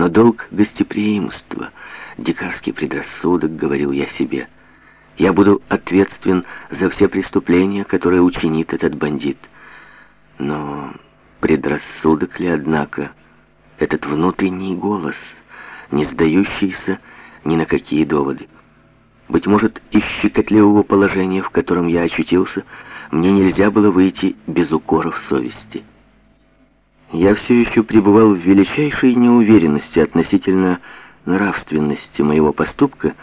Но долг гостеприимства, дикарский предрассудок, говорил я себе. Я буду ответственен за все преступления, которые учинит этот бандит. Но предрассудок ли, однако, этот внутренний голос, не сдающийся ни на какие доводы? Быть может, из щекотливого положения, в котором я очутился, мне нельзя было выйти без укоров совести. Я все еще пребывал в величайшей неуверенности относительно нравственности моего поступка,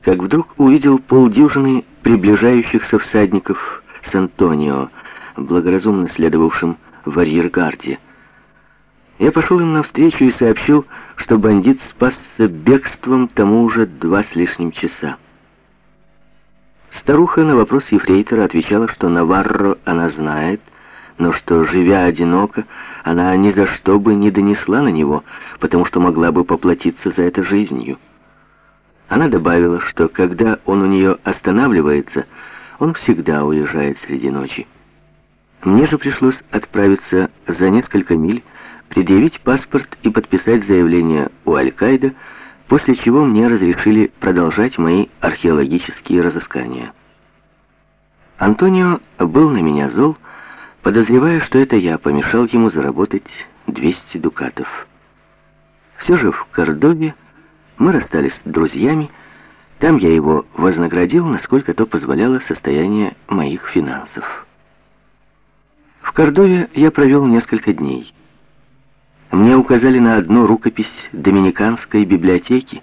как вдруг увидел полдюжины приближающихся всадников с Антонио, благоразумно следовавшим в арьергарде. Я пошел им навстречу и сообщил, что бандит спасся бегством тому уже два с лишним часа. Старуха на вопрос ефрейтора отвечала, что Наварро она знает, но что, живя одиноко, она ни за что бы не донесла на него, потому что могла бы поплатиться за это жизнью. Она добавила, что когда он у нее останавливается, он всегда уезжает среди ночи. Мне же пришлось отправиться за несколько миль, предъявить паспорт и подписать заявление у Аль-Каида, после чего мне разрешили продолжать мои археологические разыскания. Антонио был на меня зол, подозревая, что это я помешал ему заработать 200 дукатов. Все же в Кордове мы расстались с друзьями, там я его вознаградил, насколько то позволяло состояние моих финансов. В Кордове я провел несколько дней. Мне указали на одну рукопись Доминиканской библиотеки,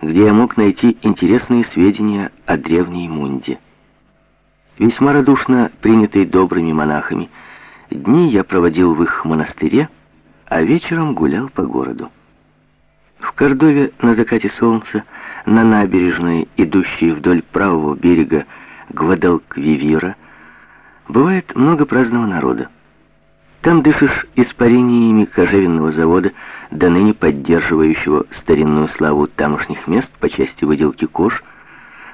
где я мог найти интересные сведения о древней Мунде. Весьма радушно принятый добрыми монахами, дни я проводил в их монастыре, а вечером гулял по городу. В Кордове на закате солнца, на набережной, идущей вдоль правого берега Гвадалквивира, бывает много праздного народа. Там дышишь испарениями кожевенного завода, до ныне поддерживающего старинную славу тамошних мест по части выделки кож,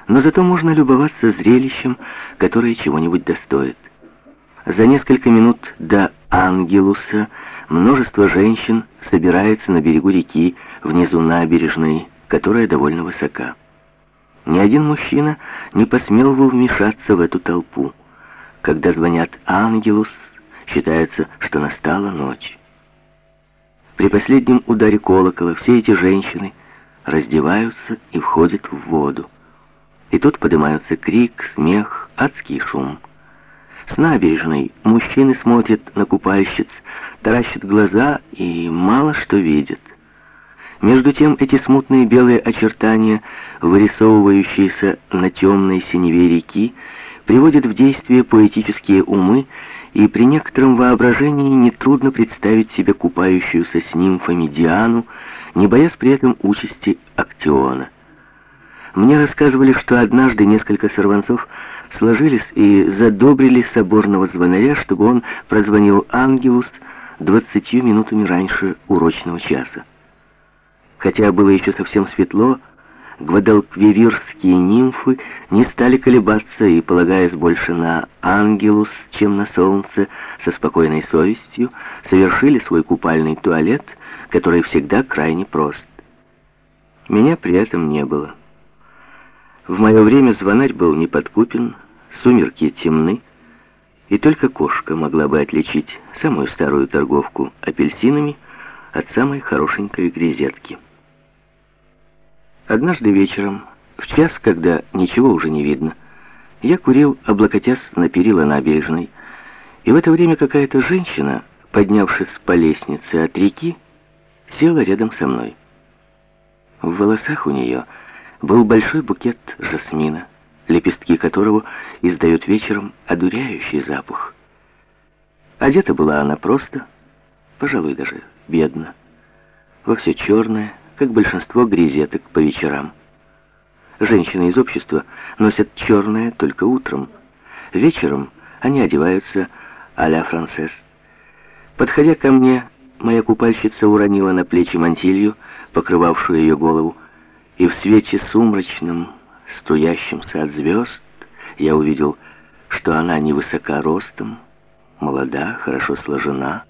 но зато можно любоваться зрелищем, которое чего-нибудь достоит. За несколько минут до Ангелуса множество женщин собирается на берегу реки, внизу набережной, которая довольно высока. Ни один мужчина не посмел бы вмешаться в эту толпу. Когда звонят «Ангелус», считается, что настала ночь. При последнем ударе колокола все эти женщины раздеваются и входят в воду. И тут поднимаются крик, смех, адский шум. С набережной мужчины смотрят на купальщиц, таращат глаза и мало что видят. Между тем эти смутные белые очертания, вырисовывающиеся на темной синеве реки, приводят в действие поэтические умы, и при некотором воображении нетрудно представить себе купающуюся с нимфами Диану, не боясь при этом участи Актиона. Мне рассказывали, что однажды несколько сорванцов сложились и задобрили соборного звонаря, чтобы он прозвонил Ангелус двадцатью минутами раньше урочного часа. Хотя было еще совсем светло, гвадалквивирские нимфы не стали колебаться и, полагаясь больше на ангелус, чем на солнце, со спокойной совестью, совершили свой купальный туалет, который всегда крайне прост. Меня при этом не было. В мое время звонарь был неподкупен, сумерки темны, и только кошка могла бы отличить самую старую торговку апельсинами от самой хорошенькой грезетки. Однажды вечером, в час, когда ничего уже не видно, я курил, облокотясь на перила набережной, и в это время какая-то женщина, поднявшись по лестнице от реки, села рядом со мной. В волосах у нее был большой букет жасмина, лепестки которого издают вечером одуряющий запах. Одета была она просто, пожалуй, даже бедно, во все черное, как большинство грезеток по вечерам. Женщины из общества носят черное только утром. Вечером они одеваются а-ля францесс. Подходя ко мне, моя купальщица уронила на плечи мантилью, покрывавшую ее голову, и в свете сумрачном, струящемся от звезд, я увидел, что она невысока ростом, молода, хорошо сложена,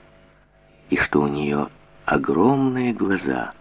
и что у нее огромные глаза —